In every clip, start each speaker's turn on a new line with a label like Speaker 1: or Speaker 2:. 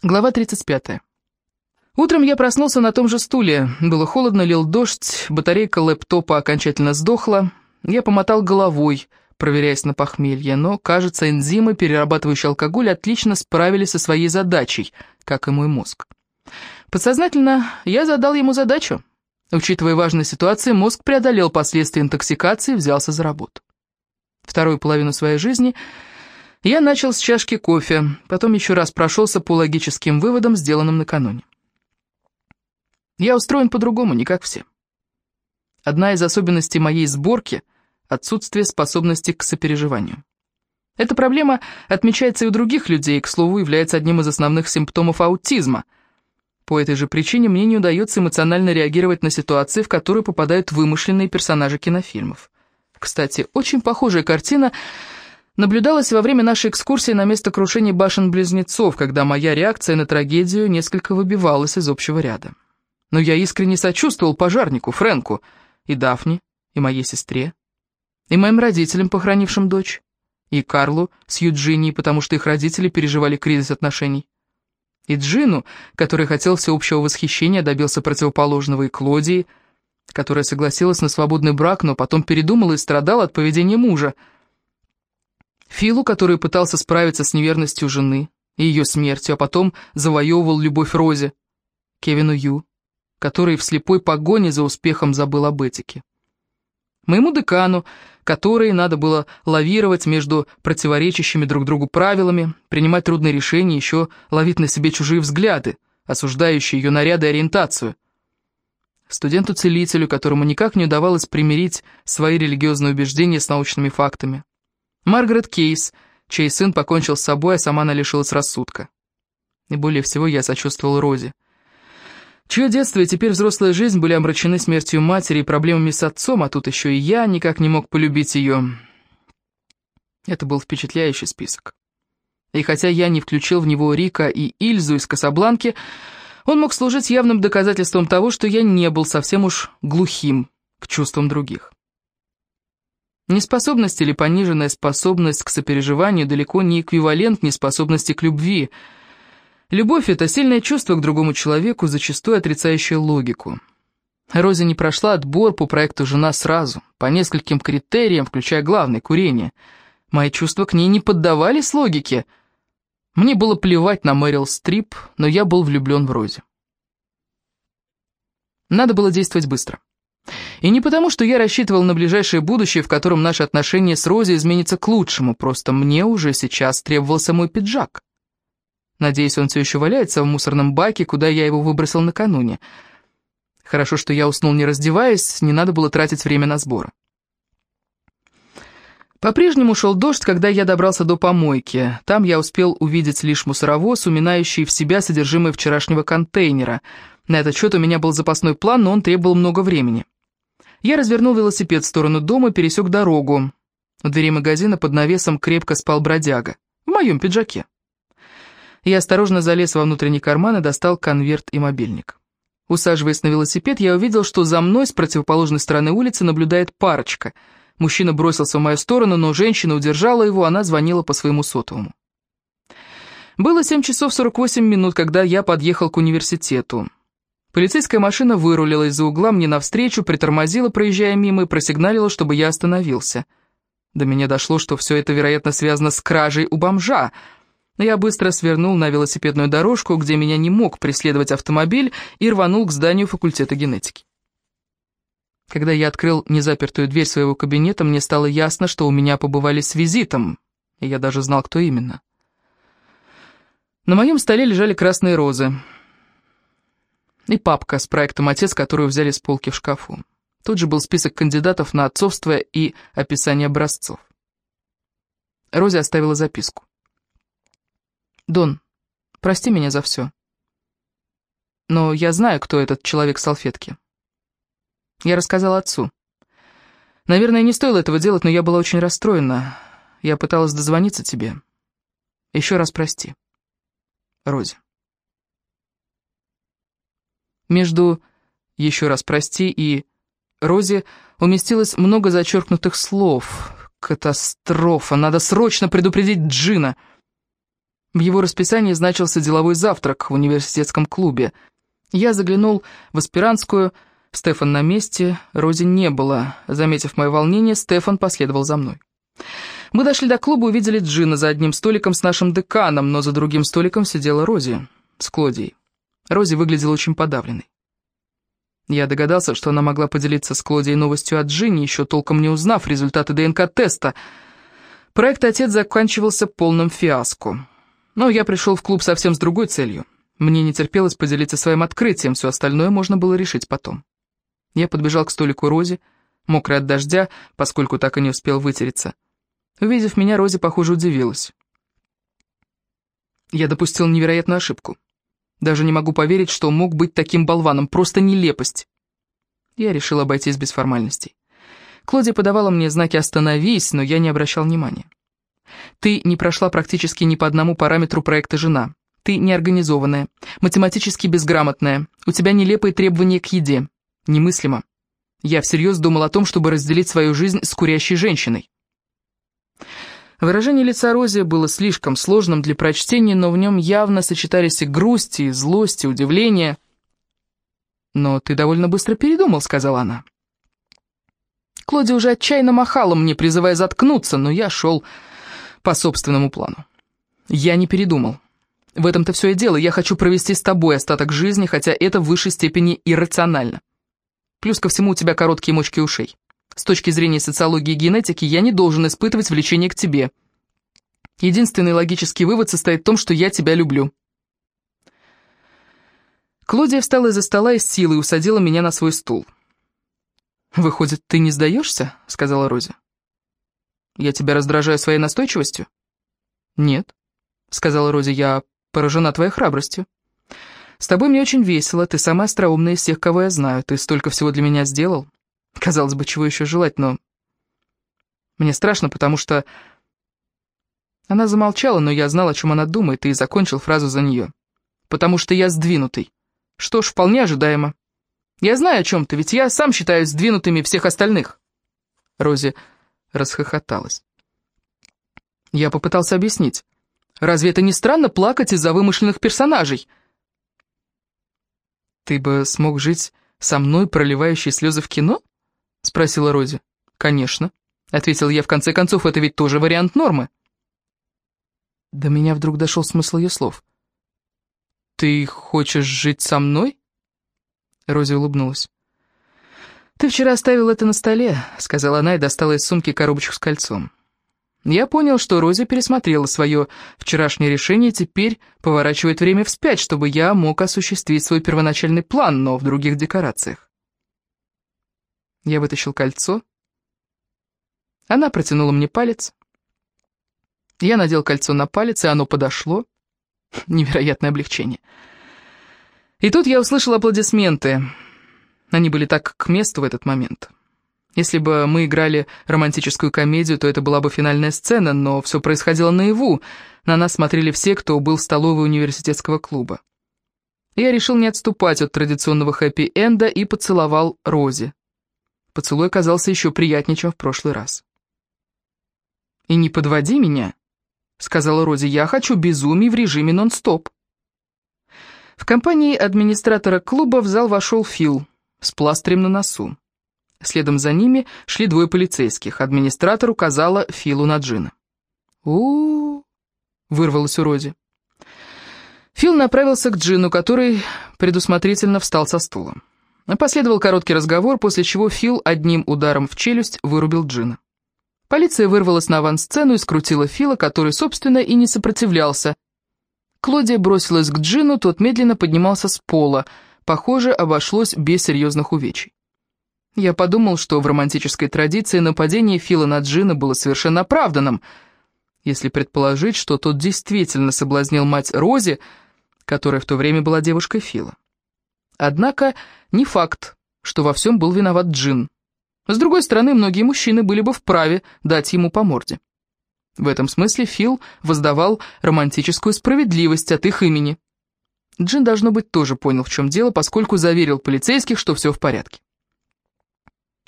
Speaker 1: Глава 35. Утром я проснулся на том же стуле. Было холодно, лил дождь, батарейка лэптопа окончательно сдохла. Я помотал головой, проверяясь на похмелье, но, кажется, энзимы, перерабатывающие алкоголь, отлично справились со своей задачей, как и мой мозг. Подсознательно я задал ему задачу. Учитывая важность ситуации, мозг преодолел последствия интоксикации и взялся за работу. Вторую половину своей жизни – я начал с чашки кофе, потом еще раз прошелся по логическим выводам, сделанным накануне. Я устроен по-другому, не как все. Одна из особенностей моей сборки — отсутствие способности к сопереживанию. Эта проблема отмечается и у других людей, к слову, является одним из основных симптомов аутизма. По этой же причине мне не удается эмоционально реагировать на ситуации, в которые попадают вымышленные персонажи кинофильмов. Кстати, очень похожая картина — наблюдалось во время нашей экскурсии на место крушения башен-близнецов, когда моя реакция на трагедию несколько выбивалась из общего ряда. Но я искренне сочувствовал пожарнику, Фрэнку, и Дафне, и моей сестре, и моим родителям, похоронившим дочь, и Карлу с Юджинией, потому что их родители переживали кризис отношений, и Джину, который хотел всеобщего восхищения, добился противоположного, и Клодии, которая согласилась на свободный брак, но потом передумала и страдала от поведения мужа, Филу, который пытался справиться с неверностью жены и ее смертью, а потом завоевывал любовь Розе, Кевину Ю, который в слепой погоне за успехом забыл об этике. Моему декану, который надо было лавировать между противоречащими друг другу правилами, принимать трудные решения, еще ловить на себе чужие взгляды, осуждающие ее наряды и ориентацию. Студенту-целителю, которому никак не удавалось примирить свои религиозные убеждения с научными фактами. Маргарет Кейс, чей сын покончил с собой, а сама она лишилась рассудка. И более всего я сочувствовал Розе. Чье детство и теперь взрослая жизнь были омрачены смертью матери и проблемами с отцом, а тут еще и я никак не мог полюбить ее. Это был впечатляющий список. И хотя я не включил в него Рика и Ильзу из Касабланки, он мог служить явным доказательством того, что я не был совсем уж глухим к чувствам других. Неспособность или пониженная способность к сопереживанию далеко не эквивалент неспособности к любви. Любовь — это сильное чувство к другому человеку, зачастую отрицающее логику. Рози не прошла отбор по проекту «Жена сразу», по нескольким критериям, включая главное — курение. Мои чувства к ней не поддавались логике. Мне было плевать на Мэрил Стрип, но я был влюблен в Рози. Надо было действовать быстро. И не потому, что я рассчитывал на ближайшее будущее, в котором наши отношения с Рози изменятся к лучшему, просто мне уже сейчас требовался мой пиджак. Надеюсь, он все еще валяется в мусорном баке, куда я его выбросил накануне. Хорошо, что я уснул не раздеваясь, не надо было тратить время на сбор. По-прежнему шел дождь, когда я добрался до помойки. Там я успел увидеть лишь мусоровоз, уминающий в себя содержимое вчерашнего контейнера. На этот счет у меня был запасной план, но он требовал много времени. Я развернул велосипед в сторону дома, пересек дорогу. У двери магазина под навесом крепко спал бродяга. В моем пиджаке. Я осторожно залез во внутренний карман и достал конверт и мобильник. Усаживаясь на велосипед, я увидел, что за мной с противоположной стороны улицы наблюдает парочка. Мужчина бросился в мою сторону, но женщина удержала его, она звонила по своему сотовому. Было 7 часов 48 минут, когда я подъехал к университету. Полицейская машина вырулила из-за угла мне навстречу, притормозила, проезжая мимо, и просигналила, чтобы я остановился. До меня дошло, что все это, вероятно, связано с кражей у бомжа. Я быстро свернул на велосипедную дорожку, где меня не мог преследовать автомобиль, и рванул к зданию факультета генетики. Когда я открыл незапертую дверь своего кабинета, мне стало ясно, что у меня побывали с визитом, и я даже знал, кто именно. На моем столе лежали красные розы и папка с проектом «Отец», которую взяли с полки в шкафу. Тут же был список кандидатов на отцовство и описание образцов. Рози оставила записку. «Дон, прости меня за все. Но я знаю, кто этот человек в салфетке. Я рассказала отцу. Наверное, не стоило этого делать, но я была очень расстроена. Я пыталась дозвониться тебе. Еще раз прости. Рози». Между «еще раз прости» и «Рози» уместилось много зачеркнутых слов. «Катастрофа! Надо срочно предупредить Джина!» В его расписании значился деловой завтрак в университетском клубе. Я заглянул в аспирантскую, Стефан на месте, Рози не было. Заметив мое волнение, Стефан последовал за мной. Мы дошли до клуба и увидели Джина за одним столиком с нашим деканом, но за другим столиком сидела Рози с Клодией. Рози выглядела очень подавленной. Я догадался, что она могла поделиться с Клодией новостью о Джине, еще толком не узнав результаты ДНК-теста. Проект «Отец» заканчивался полным фиаско. Но я пришел в клуб совсем с другой целью. Мне не терпелось поделиться своим открытием, все остальное можно было решить потом. Я подбежал к столику Рози, мокрый от дождя, поскольку так и не успел вытереться. Увидев меня, Рози, похоже, удивилась. Я допустил невероятную ошибку. Даже не могу поверить, что мог быть таким болваном. Просто нелепость. Я решил обойтись без формальностей. Клодия подавала мне знаки «Остановись», но я не обращал внимания. Ты не прошла практически ни по одному параметру проекта «Жена». Ты неорганизованная, математически безграмотная, у тебя нелепые требования к еде. Немыслимо. Я всерьез думал о том, чтобы разделить свою жизнь с курящей женщиной. Выражение лица Рози было слишком сложным для прочтения, но в нем явно сочетались и грусть, и злость, и удивление. «Но ты довольно быстро передумал», — сказала она. Клоди уже отчаянно махала мне, призывая заткнуться, но я шел по собственному плану. Я не передумал. В этом-то все и дело, я хочу провести с тобой остаток жизни, хотя это в высшей степени иррационально. Плюс ко всему у тебя короткие мочки ушей. С точки зрения социологии и генетики я не должен испытывать влечение к тебе. Единственный логический вывод состоит в том, что я тебя люблю. Клодия встала из-за стола и с силой усадила меня на свой стул. «Выходит, ты не сдаешься?» — сказала Рози. «Я тебя раздражаю своей настойчивостью?» «Нет», — сказала Рози, — «я поражена твоей храбростью. С тобой мне очень весело, ты самая остроумная из всех, кого я знаю, ты столько всего для меня сделал. Казалось бы, чего еще желать, но... Мне страшно, потому что... Она замолчала, но я знал, о чем она думает, и закончил фразу за нее. «Потому что я сдвинутый». Что ж, вполне ожидаемо. Я знаю, о чем ты, ведь я сам считаю сдвинутыми всех остальных. Рози расхохоталась. Я попытался объяснить. Разве это не странно плакать из-за вымышленных персонажей? Ты бы смог жить со мной, проливающей слезы в кино? — спросила Рози. «Конечно», — ответил я, — «в конце концов, это ведь тоже вариант нормы». До меня вдруг дошел смысл ее слов. «Ты хочешь жить со мной?» Рози улыбнулась. «Ты вчера оставил это на столе», — сказала она и достала из сумки коробочку с кольцом. Я понял, что Рози пересмотрела свое вчерашнее решение и теперь поворачивает время вспять, чтобы я мог осуществить свой первоначальный план, но в других декорациях. Я вытащил кольцо. Она протянула мне палец. Я надел кольцо на палец, и оно подошло. Невероятное облегчение. И тут я услышал аплодисменты. Они были так к месту в этот момент. Если бы мы играли романтическую комедию, то это была бы финальная сцена, но все происходило наяву. На нас смотрели все, кто был в столовой университетского клуба. Я решил не отступать от традиционного хэппи-энда и поцеловал Рози. Поцелуй оказался еще приятнее, чем в прошлый раз. «И не подводи меня», — сказала Рози, — «я хочу безумий в режиме нон-стоп». В компании администратора клуба в зал вошел Фил с пластырем на носу. Следом за ними шли двое полицейских. Администратор указала Филу на Джина. у, -у, вырвалось у Рози. Фил направился к Джину, который предусмотрительно встал со стула. Последовал короткий разговор, после чего Фил одним ударом в челюсть вырубил Джина. Полиция вырвалась на авансцену и скрутила Фила, который, собственно, и не сопротивлялся. Клодия бросилась к Джину, тот медленно поднимался с пола. Похоже, обошлось без серьезных увечий. Я подумал, что в романтической традиции нападение Фила на Джина было совершенно оправданным, если предположить, что тот действительно соблазнил мать Рози, которая в то время была девушкой Фила. Однако не факт, что во всем был виноват Джин. С другой стороны, многие мужчины были бы вправе дать ему по морде. В этом смысле Фил воздавал романтическую справедливость от их имени. Джин, должно быть, тоже понял, в чем дело, поскольку заверил полицейских, что все в порядке.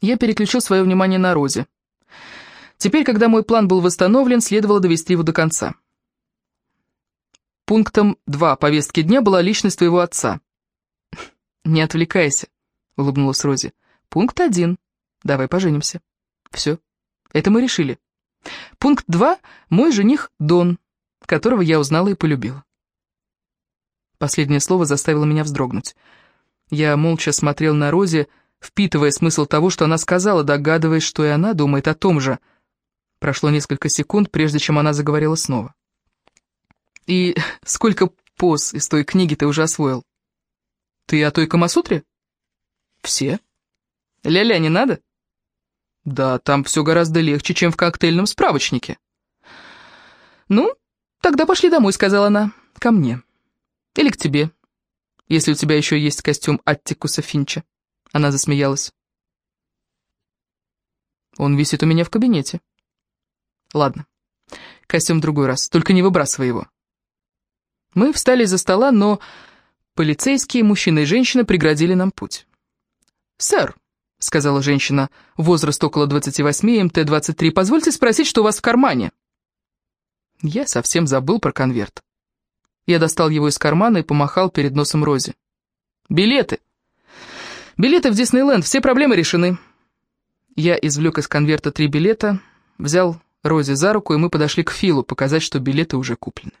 Speaker 1: Я переключил свое внимание на Розе. Теперь, когда мой план был восстановлен, следовало довести его до конца. пунктом 2 повестки дня была личность твоего отца. «Не отвлекайся», — улыбнулась Рози. «Пункт 1. Давай поженимся». «Все. Это мы решили. Пункт 2. Мой жених Дон, которого я узнала и полюбила». Последнее слово заставило меня вздрогнуть. Я молча смотрел на Рози, впитывая смысл того, что она сказала, догадываясь, что и она думает о том же. Прошло несколько секунд, прежде чем она заговорила снова. «И сколько поз из той книги ты уже освоил?» «Ты о той Камасутре?» «Все». «Ля-ля не надо?» «Да, там все гораздо легче, чем в коктейльном справочнике». «Ну, тогда пошли домой», — сказала она, — «ко мне». Или к тебе, если у тебя еще есть костюм Аттикуса Финча. Она засмеялась. Он висит у меня в кабинете. Ладно, костюм другой раз, только не выбрасывай его. Мы встали за стола, но полицейские, мужчина и женщина преградили нам путь. «Сэр», — сказала женщина, возраст около 28, МТ-23, «позвольте спросить, что у вас в кармане?» Я совсем забыл про конверт. Я достал его из кармана и помахал перед носом Рози. «Билеты! Билеты в Диснейленд, все проблемы решены!» Я извлек из конверта три билета, взял Рози за руку, и мы подошли к Филу, показать, что билеты уже куплены.